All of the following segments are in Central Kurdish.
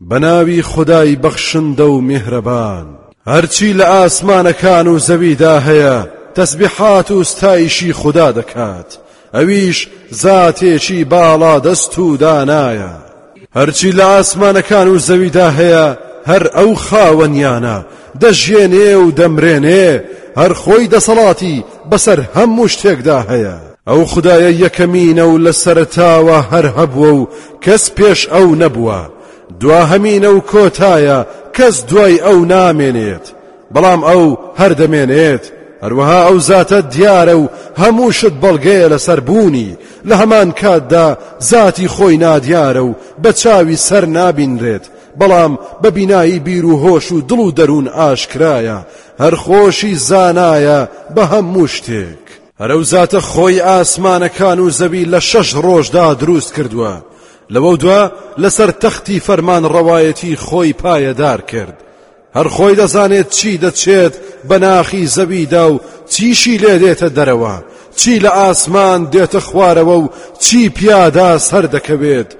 بەناوی خودای بەخشندە و میهرەبان. هەرچی لە ئاسمانەکان و زەویدا هەیە تەسبیحات و ستایشی خودا دەکات، ئەویش زاتێکی باڵادەست و دانایە. هەرچی لە ئاسمانەکان و زەویدا هەیە هەر ئەو خاوەنیانە، دەژیێنێ و دەمرێنێ، هەر خۆی دەسەڵاتی بەسەر هەموو شتێکدا هەیە. ئەو خودایە یەکەمینە و لە سەرەتاوە هەر هەبووە و کەس پێش ئەو نەبووە، دواهەمینە و کۆتایە، کەس دوای ئەو نامێنێت، بەڵام ئەو هەر دەمێنێت، هەروەها ئەو زاتە دیارە و هەموو شت بەڵگەیە لەسەر بوونی، لە هەمان کاتدا زاتی خۆی نادیارە و بە چاوی سەر نابینرێت، بەڵام بە بینایی بیر و هۆش و دڵ و دەروون ئاشکرایە، هەر خۆشی زانایە بە هەموو شتێک. هەر ئەو زاتە خۆی ئاسمانەکان و زەوی لە شەش ڕۆژدا دروست کردووە لەوە دوا لەسەر تەختی فەرمان ڕەوایەتی خۆی پایەدار کرد هەر خۆی دەزانێت چی دەچێت بە ناخی زەویدا و چیشی لێ دێتە دەرەوە چی لە ئاسمان دێتە خوارەوە و چی پیادا سەر دەکەوێت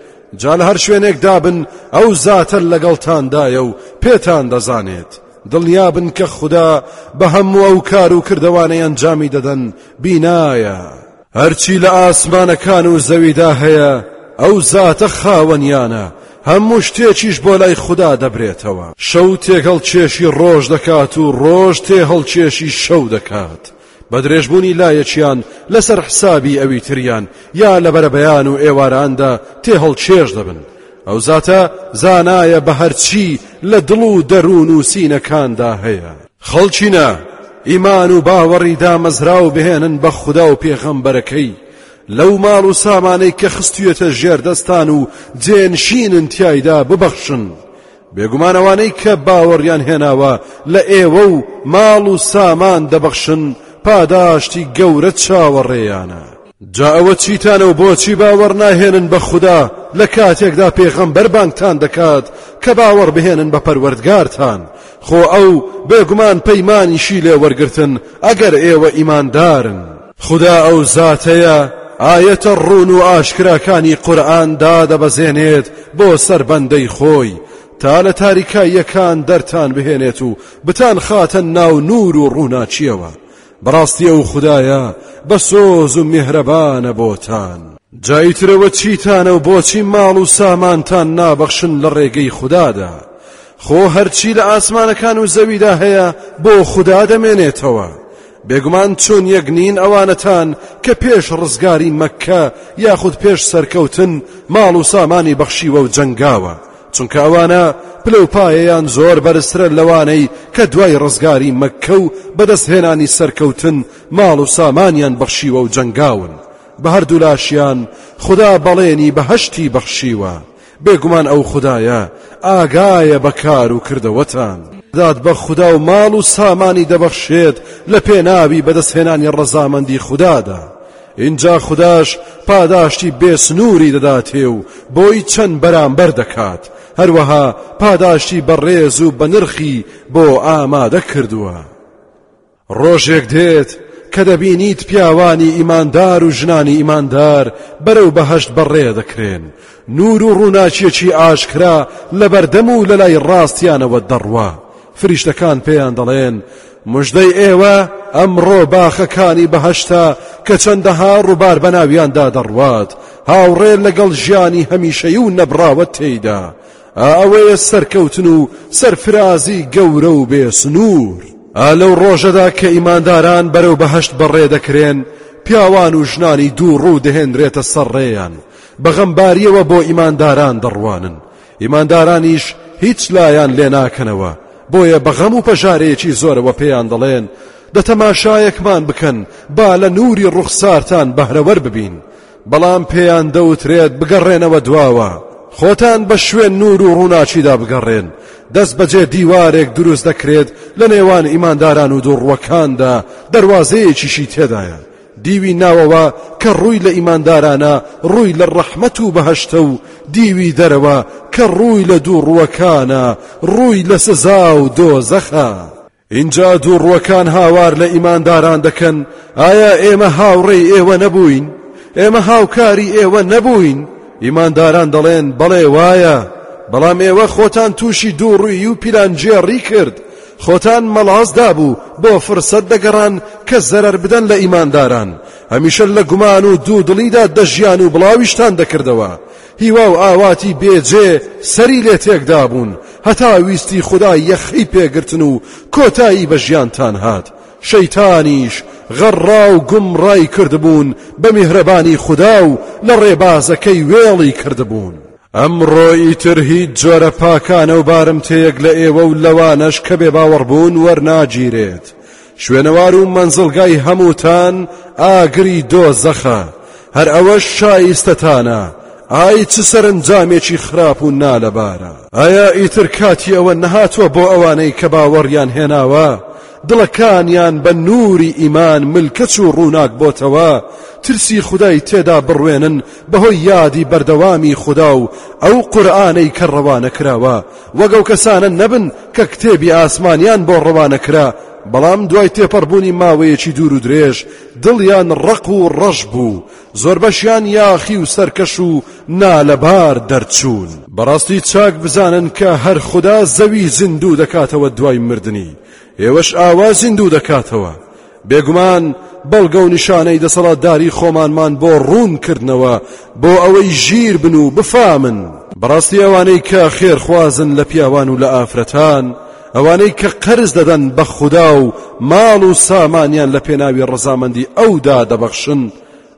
جا لە هەر شوێنێکدا بن ئەو زاتە لەگەڵتاندایە و پێتان دەزانێت دڵنیابن کە خودا بە هەموو ئەو کار و کردەوانەی ئەنجامی دەدەن بینایە هەرچی لە ئاسمانەکان و زەویدا هەیە ئەو زاتە خاوەنیانە هەموو شتێکیش بۆ لای خوددا دەبرێتەوە شەو تێکەڵ کێشی ڕۆژ دەکات و ڕۆژ تێ هەڵکێشی شەو دەکات بەدرێژبوونی لایەکیان لەسەر حسابی ئەوی تریان یا لە بەرەبەیان و ئێواراندا تێهەڵچێژ دەبن ئەو زاتە زانایە بە هەرچی لە دڵ و دەروون و سینەکاندا هەیە خەڵچینە ئیمان و باوەڕی دامەزراو بهێنن بە خوددا و پێغەمبەرەکەی لەو ماڵ و سامانەی کە خستویەتە ژێردەستان و جێنشینن تایدا ببەخشن بێگومان ئەوانەی کە باوەڕیان هێناوە لە ئێوە و ماڵ و سامان دەبەخشن پاداشتی گەورە چاوەڕێیانە. جا ئەوە چیتانە و بۆچی باوەڕ ناهێنن بە خودا لە کاتێکدا پێغەمبەر بانگتان دەکات کە باوەڕ بهێنن بە پەروەردگارتان خۆ ئەو بێگومان پەیمانیشی لێ وەرگرتن ئەگەر ئێوە ئیماندارن. خودا ئەو زاتەیە ئایەتە ڕوون و ئاشکراکانی قورئان دادەبەزێنێت بۆ سەر بەندەی خۆی تا لە تاریکاییەکان دەرتان بهێنێت و بتان خاتە ناو نور و ڕووناچیەوە بەڕاستی ئەو خودایە بە سۆز و میهرەبانە بۆتان جایترەوە چیتانە و بۆچی ماڵ و سامانتان نابەخشن لە ڕێگەی خوددادا خۆ هەرچی لە ئاسمانەکان و زەویدا هەیە بۆ خوددا دەمێنێتەوە بێگومان چۆن یەک نین ئەوانەتان کە پێش ڕزگاری مەککە یاخود پێش سەرکەوتن ماڵ و سامانی بەخشیوە و جەنگاوە چونکە ئەوانە پلە و پایەیان زۆر بەرزترە لەوانەی کە دوای ڕزگاری مەککە و بەدەستهێنانی سەرکەوتن ماڵ و سامانیان بەخشیوە و جەنگاون بە هەردوولاشیان خدا بەڵێنی بەهەشتی بەخشیوە بێگومان ئەو خودایە ئاگایە بە کار و کردەوەتان. داد بە خودا و ماڵ و سامانی دەبەخشێت لە پێناوی بەدەستهێنانی ڕەزامەندی خودادا، ئینجا خوداش پاداشتی بێ سنووری دەداتێ و بۆی چەند بەرامبەر دەکات، هەروەها پاداشتی بەڕێز و بەنرخی بۆ ئامادە کردووە. ڕۆژێک دێت کە دەبینیت پیاوانی ئیماندار و ژنانی ئیماندار بەرەو بەهەشت بەڕێ دەکرێن نور و ڕووناکیەکی ئاشکرا لە بەردەم و لەلای ڕاستیانەوە دەڕوا فریشتەکان پێیان دەڵێن مژدەی ئێوە ئەمڕۆ باخەکانی بەهشتا کە چەندەها ڕووبار بەناویاندا دەڕوات هاوڕێ لەگەڵ ژیانی هەمیشەی و نەبراوە تێیدا ئا ئەوەیە سەرکەوتن و سەرفرازی گەورە و بێ سنوور ئا لەو ڕۆژەدا کە ئیمانداران بەرەو بەهەشت بەڕێ دەکرێن پیاوان و ژنانی دوو ڕوو دەهێنرێتە سەر ڕێیان بە غەمباریەوە بۆ ئیمانداران دەڕوانن ئیماندارانیش هیچ لایان لێ ناکەنەوە بۆیە بە غەم و پەژارەیەکی زۆرەوە پێیان دەڵێن دەتەماشایەکمان بکەن با لە نووری ڕوخسارتان بەهرەوەر ببین بەڵام پێیان دەوترێت بگەڕێنەوە دواوە خۆتان بە شوێن نور و ڕووناچیدا بگەڕێن دەست بەجێ دیوارێک دروست دەکرێت لە نێوان ئیمانداران و دوڕوەکاندا دەواازەیەکیشی تێدایە دیوی ناوەوە کە ڕووی لە ئیماندارانە ڕووی لە ڕەحمەت و بەهشتە و دیوی دەرەوە کە ڕووی لە دوو ڕووەکانە ڕووی لە سزا و دۆزەخە. ئینجا دووڕووەکان هاوار لە ئیمانداران دەکەن، ئایا ئێمە هاوڕێی ئێوە نەبووین؟ ئێمە هاوکاری ئێوە نەبووین؟ ئیمانداران دەڵێن، بەڵێ وایە، بەڵام ئێوە خۆتان تووشی دووڕوویی و پیلانگێڕی کرد، خۆتان مەڵاس دابوو بۆ فرسەت دەگەڕان کە زەرەر بدەن لە ئیمانداران، هەمیشە لە گومان و دوودڵیدا دەژیان و بڵاویشتان دەکردەوە. هیوا و ئاواتی بێ جێ سەری لێ تێک دابوون هەتا ویستی خودا یەخەی پێ گرتن و کۆتایی بە ژیانتان هات شەیتانیش غەڕا و گومڕای کردبوون بە میهرەبانی خودا و لە ڕێبازەکەی وێڵی کردبوون. ئەمڕۆ ئیتر هیچ جۆرە پاکانە و بارمتەیەک لە ئێوە و لەوانەش کە بێ باوەڕ بوون وەرناگیرێت شوێنەوار و مەنزڵگای هەمووتان ئاگری دۆزەخە، هەر ئەوەش شایستەتانە، ئای چ سەرەنجامێکی خراپ و نالەبارە! ئایا ئیتر کاتی ئەوە نەهاتووە بۆ ئەوانەی کە باوەڕیان هێناوە، دڵەکانیان بە نووری ئیمان ملکەچ و ڕووناک بۆتەوە، ترسی خودای تێدا بڕوێنن بەهۆی یادی بەردەوامی خودا و ئەو قورئانەی کە ڕەوانە کراوە، وەک ئەو کەسانە نەبن کە کتێبی ئاسمانیان بۆ ڕەوانە کرا، بەڵام دوای تێپەڕبوونی ماوەیەکی دوور و درێژ دڵیان ڕەق و ڕەش بوو، زۆربەشیان یاخی و سەرکەش و نالەبار دەرچوون. بەڕاستی چاک بزانن کە هەر خودا زەوی زیندوو دەکاتەوە دوای مردنی، ئێوەش ئاوا زیندوو دەکاتەوە. بێگومان بەڵگە و نیشانەی دەسەڵاتداری خۆمانمان بۆ ڕوون کردنەوە بۆ ئەوەی ژیر بن و بفامن. بەڕاستی ئەوانەی کە خێرخوازن لە پیاوان و لە ئافرەتان، ئەوانەی کە قەرز دەدەن بە خودا و ماڵ و سامانیان لە پێناوی ڕەزامەندی ئەودا دەبەخشن،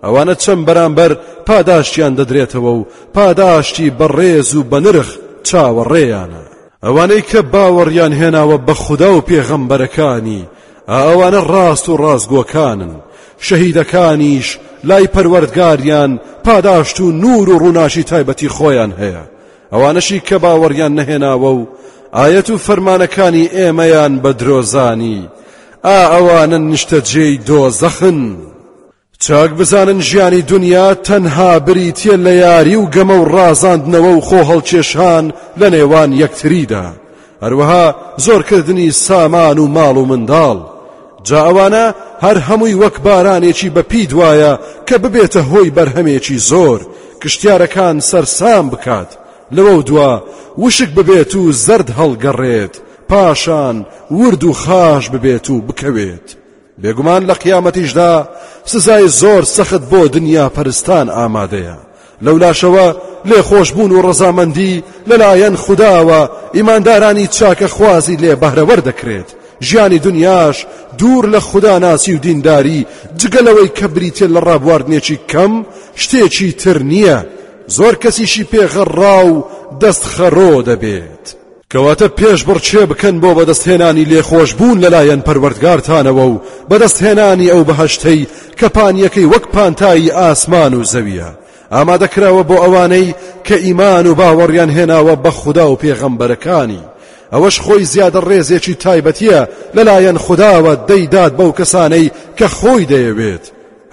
ئەوانە چەند بەرامبەر پاداشتیان دەدرێتەوە و پاداشتی بەڕێز و بەنرخ چاوەڕێیانە. ئەوانەی کە باوەڕیان هێناوە بە خودا و پێغەمبەرەکانی، ئەوانە ڕاست و ڕاستگۆکانن، شەهیدەکانیش لای پەروەردگاریان پاداشت و نور و ڕووناکی تایبەتی خۆیان هەیە، ئەوانەشی کە باوەڕیان نەهێناوە و ئایەت و فەرمانەکانی ئێمەیان بە درۆزانی، ئا ئەوانە نیشتەجێی دۆزەخن. چاک بزانن ژیانی دونیا تەنها بریتیە لە یاری و گەمە و ڕازاندنەوە و خۆ هەڵکێشان لە نێوان یەکتریدا هەروەها زۆرکردنی سامان و ماڵ و منداڵ جا ئەوانە هەر هەمووی وەک بارانێکی بە پی دوایە کە ببێتە هۆی بەرهەمێکی زۆر کشتیارەکان سەرسام بکات لەوە دوا وشک ببێت و زرد هەڵگەڕێت پاشان ورد و خاش ببێت و بکەوێت بێگومان لە قیامەتیشدا سزای زۆر سەخت بۆ دنیا پەرستان ئامادەیە لەولاشەوە لێخۆشبوون و ڕەزامەندی لەلایەن خودداوە ئیماندارانی چاکە خوازی لێ بەهرەوەر دەکرێت ژیانی دنیاش دوور لە خوددا ناسی و دینداری جگەلەوەی کە بریتە لە ڕابواردنێکی کەم شتێکی تر نییە زۆر کەسیشی پێغەڕا و دەست خەڕۆ دەبێت. کەواتە پێشبڕکێ بکەن بۆ بەدەستهێنانی لێخۆشبوون لەلایەن پەروەردگارتانەوە و بەدەستهێنانی ئەو بەهەشتەی کە پانیەکەی وەک پانتایی ئاسمان و زەویە ئامادەکراوە بۆ ئەوانەی کە ئیمان و باوەڕیان هێناوە بە خودا و پێغەمبەرەکانی ئەوەش خۆی زیادە ڕێزێکی تایبەتیە لەلایەن خداوە دەیدات بەو کەسانەی کە خۆی دەیەوێت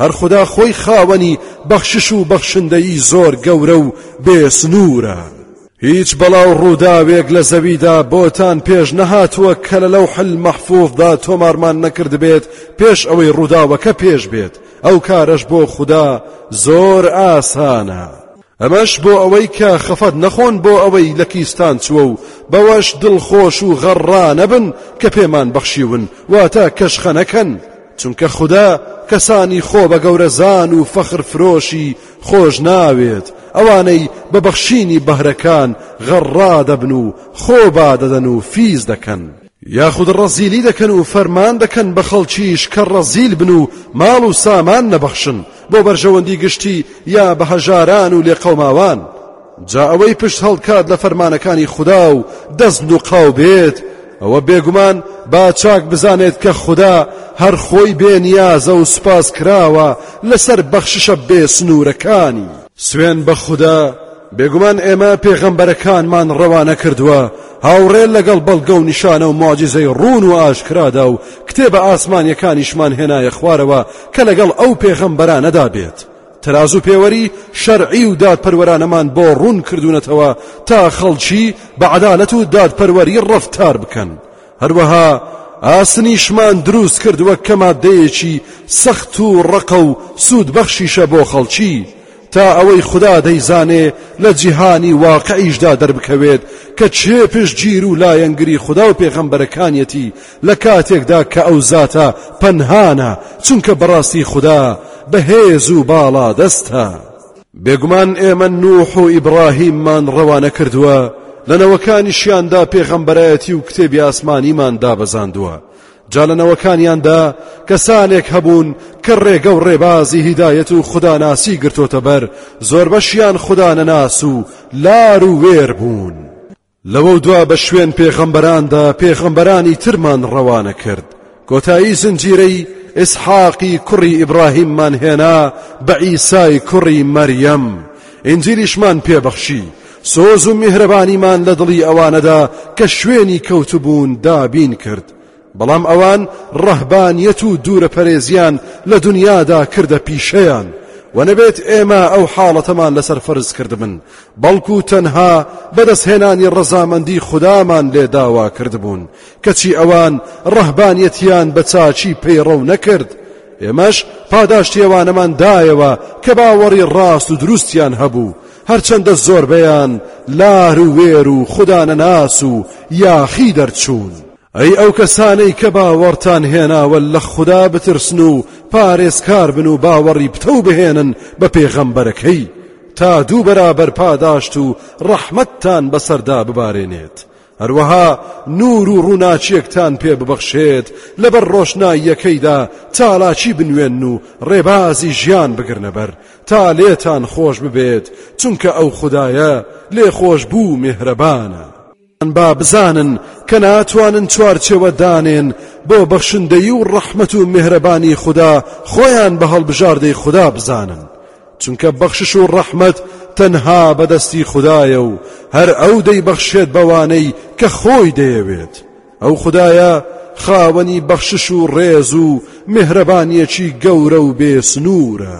هەر خدا خۆی خاوەنی بەخشش و بەخشندەی زۆر گەورە و بێسنوورە. هیچ بەڵا و ڕووداوێک لە زەویدا بۆتان پێش نەهاتووە کە لە لەوح المەحفوظدا تۆمارمان نەکردبێت پێش ئەوەی ڕووداوەکە پێش بێت ئەو کارەش بۆ خودا زۆر ئاسانە ئەمەش بۆ ئەوەی کە خەفەت نەخۆن بۆ ئەوەی لە کیستان چووە و بەوەش دڵخۆش و غەڕانەبن کە پێمان بەخشیون واتە کەشخەنەکەن چونکە خودا کەسانی خۆ بە گەورەزان و فەخر فرۆشی خۆش ناوێت ئەوانەی بە بەخشینی بەهرەکان غەڕا دەبن و خۆ بادەدەن و فیز دەکەن. یاخود ڕەزیلی دەکەن و فەرمان دەکەن بە خەڵکیش کە ڕەزیل بن و ماڵ و سامان نەبەخشن بۆ بەرژەوەندی گشتی یا بە هەژاران و لێقەوماوان. جا ئەوەی پشت هەڵکات لە فەرمانەکانی خودا و دەست نوقاو بێت ئەوە بێگومان با چاک بزانێت کە خودا هەر خۆی بێ نیازە و سوپاس کراوە لەسەر بەخششە بێ سنوورەکانی سوێن بە خودا بێگومان ئێمە پێغەمبەرەکانمان ڕەوانە کردووە هاوڕێ لەگەڵ بەڵگە و نیشانە و معجززەی ڕوون و ئاشکرادا و کتێبە ئاسمانیەکانیشمان هێنایە خوارەوە کە لەگەڵ ئەو پێغەمبەرانەدا بێت تەرازوو پێوەری شەرعی و دادپەروەرانەمان بۆ ڕوون کردوونەتەوە تا خەڵکی بە عەدالەت و دادپەروەری ڕەفتار بکەن هەروەها ئاسنیشمان دروست کردووە کە مادەیەکی سەخت و ڕقە و سوودبەخشیشە بۆ خەڵکی تا ئەوەی خدا دەیزانێ لە جیهانی واقعیشدا دەربکەوێت کە چێ پشتگیر و لایەنگری خدا و پێغەمبەرەکانیەتی لە کاتێکدا کە ئەو زاتە پەنهانە، چونکە بەڕاستی خودا بەهێز و باڵادەستە. بێگومان ئێمە نوح و ئیبڕاهیممان ڕەوانە کردووە، لە نەوەکانیشیاندا پێغەمبەرایەتی و کتێبی ئاسمانیمان دابەزاندووە، جا لە نەوەکانیاندا کەسانێک هەبوون کە ڕێگە و ڕێبازی هیدایەت و خوداناسی گرتۆتە بەر، زۆربەشیان خودا نەناس و لار و وێر بوون. لەوەو دوا بە شوێن پێغەمبەراندا پێغەمبەرانی ترمان ڕەوانە کرد کۆتایی زنجیرەی ئیسحاقی کوڕی ئیبراهیممان هێنا بە عیسای کوڕی مەریەم ئینجیلیشمان پێبەخشی سۆز و میهرەبانیمان لە دڵی ئەوانەدا کە شوێنی کەوتبوون دابین کرد بەڵام ئەوان ڕەهبانیەت و دوورە پەرێزیان لە دنیادا کردە پیشەیان و نەبێت ئێمە ئەو حاڵەتەمان لەسەر فەرز کردبن بەڵکو تەنها بەدەستهێنانی ڕەزامەندی خودامان لێ داوا کردبوون کەچی ئەوان ڕەهبانیەتیان بە چاچی پەیڕەو نەکرد ئێمەش پاداشتیەوانەمان دایەوە کە باوەڕی ڕاست و دروستیان هەبوو هەرچەندە زۆربەیان لار و وێر و خودانەناس و یاخی دەرچوون ئەی ئەو کەسانەی کە باوەڕتان هێناوە لە خودا بترسن و پارێزکار بن و باوەڕی پتەو بهێنن بە پێغەمبەرەکەی تا دوو بەرابەر پاداشت و ڕەحمەتتان بەسەردا ببارێنێت هەروەها نور و ڕووناچیەکتان پێ ببەخشێت لەبەر ڕۆشناییەکەیدا چالاکی بنوێن و ڕێبازی ژیان بگرنەبەر تا لێتان خۆش ببێت چونکە ئەو خدایە لێ خۆش بوو مهرەبانە یان با بزانن کە ناتوانن چوارچێوە دانێن بۆ بەخشندەیی و ڕەحمەت و مێهرەبانی خودا خۆیان بە هەڵبژاردەی خودا بزانن چونکە بەخشش و ڕەحمەت تەنها بەدەستی خدایە و هەر ئەو دەی بەخشێت بەوانەی کە خۆی دەیەوێت ئەو خدایە خاوەنی بەخشش و ڕێز و مهرەبانیەکی گەورە و بێ سنوورە.